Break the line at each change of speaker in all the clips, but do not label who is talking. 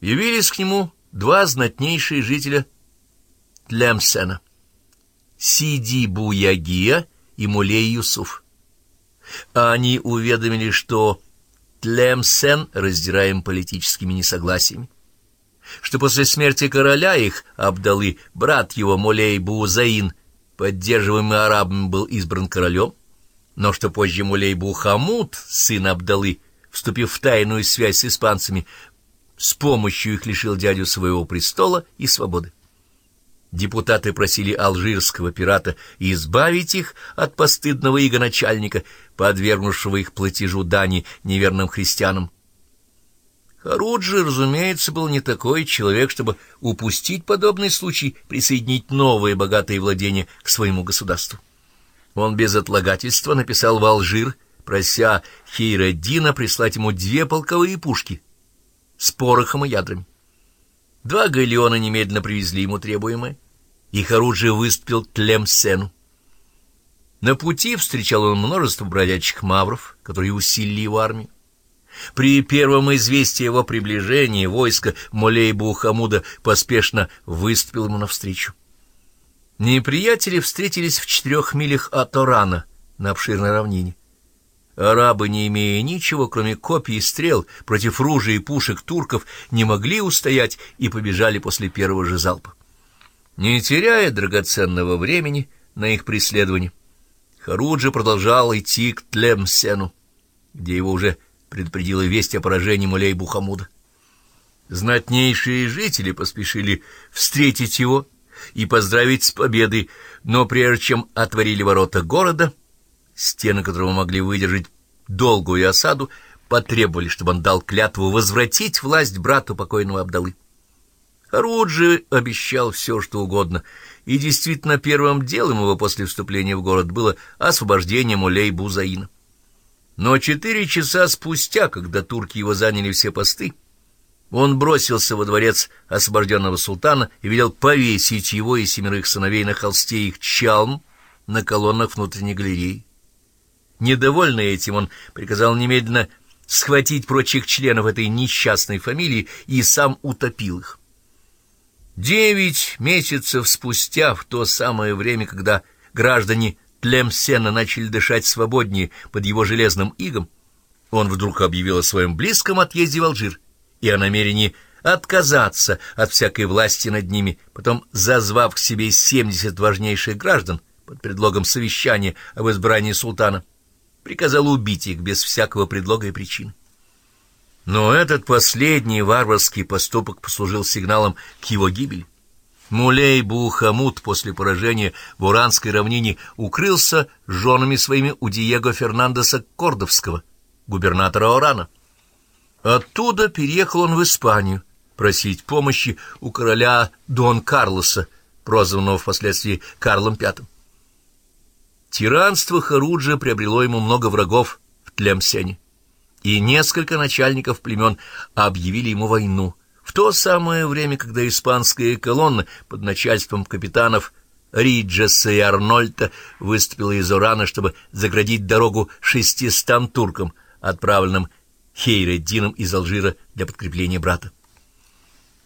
Явились к нему два знатнейшие жителя Тлемсена — Сиди Буягия и Мулей Юсуф. Они уведомили, что Тлемсен раздираем политическими несогласиями, что после смерти короля их, Абдалы, брат его Мулей Бузаин, поддерживаемый арабами, был избран королем, но что позже Мулей Бухамуд, сын Абдалы, вступив в тайную связь с испанцами, с помощью их лишил дядю своего престола и свободы. Депутаты просили алжирского пирата избавить их от постыдного иго начальника, подвергнувшего их платежу дани неверным христианам. Харуджи, разумеется, был не такой человек, чтобы упустить подобный случай присоединить новые богатые владения к своему государству. Он без отлагательства написал в Алжир, прося Хейреддина прислать ему две полковые пушки с порохом и ядрами. Два галеона немедленно привезли ему требуемое, и Харуджи выступил Тлемсену. На пути встречал он множество бродячих мавров, которые усилили его армию. При первом известии его приближении войско Молейбу Хамуда поспешно выступило ему навстречу. Неприятели встретились в четырех милях от Орана на обширной равнине. Арабы, не имея ничего, кроме копий и стрел, против ружей и пушек турков, не могли устоять и побежали после первого же залпа. Не теряя драгоценного времени на их преследование, Харуджи продолжал идти к Тлемсену, где его уже предупредила весть о поражении Мулей Бухамуда. Знатнейшие жители поспешили встретить его и поздравить с победой, но прежде чем отворили ворота города, стены которого могли выдержать долгую осаду, потребовали, чтобы он дал клятву возвратить власть брату покойного Абдалы. Харуджи обещал все, что угодно, и действительно первым делом его после вступления в город было освобождение Мулей Бузаина. Но четыре часа спустя, когда турки его заняли все посты, он бросился во дворец освобожденного султана и велел повесить его и семерых сыновей на холсте их чалм на колоннах внутренней галереи. Недовольный этим, он приказал немедленно схватить прочих членов этой несчастной фамилии и сам утопил их. Девять месяцев спустя, в то самое время, когда граждане Тлемсена начали дышать свободнее под его железным игом, он вдруг объявил о своем близком отъезде в Алжир и о намерении отказаться от всякой власти над ними, потом зазвав к себе семьдесят важнейших граждан под предлогом совещания об избрании султана, приказал убить их без всякого предлога и причин. Но этот последний варварский поступок послужил сигналом к его гибели. Мулей Бухамут после поражения в Уранской равнине укрылся с женами своими у Диего Фернандеса Кордовского, губернатора Орана. Оттуда переехал он в Испанию просить помощи у короля Дон Карлоса, прозванного впоследствии Карлом V. Тиранство Харуджа приобрело ему много врагов в Тлемсене, и несколько начальников племен объявили ему войну, в то самое время, когда испанская колонна под начальством капитанов Риджеса и Арнольта выступила из Урана, чтобы заградить дорогу шестистам туркам, отправленным Хейреддином из Алжира для подкрепления брата.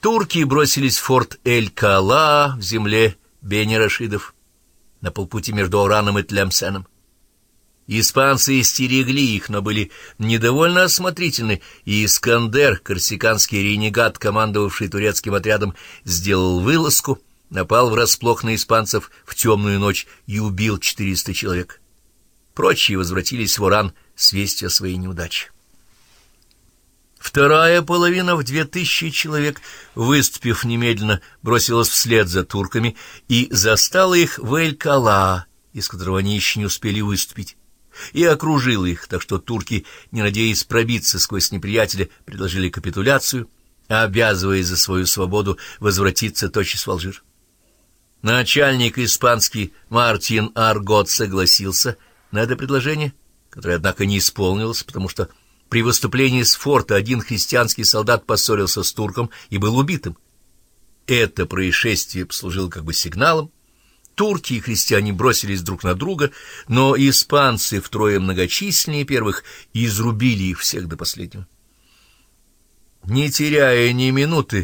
Турки бросились в форт Эль-Кала в земле Бени-Рашидов на полпути между Ораном и Тлемсеном. Испанцы истерегли их, но были недовольно осмотрительны, и Искандер, корсиканский ренегат, командовавший турецким отрядом, сделал вылазку, напал врасплох на испанцев в темную ночь и убил 400 человек. Прочие возвратились в Оран с вестью о своей неудаче. Вторая половина в две тысячи человек, выступив немедленно, бросилась вслед за турками и застала их в Эль-Кала, из которого они еще не успели выступить, и окружила их, так что турки, не надеясь пробиться сквозь неприятеля, предложили капитуляцию, обязывая за свою свободу возвратиться тотчас в Алжир. Начальник испанский Мартин Аргот согласился на это предложение, которое, однако, не исполнилось, потому что при выступлении с форта один христианский солдат поссорился с турком и был убитым. Это происшествие послужило как бы сигналом. Турки и христиане бросились друг на друга, но испанцы, втрое многочисленнее первых, изрубили их всех до последнего. не теряя ни минуты,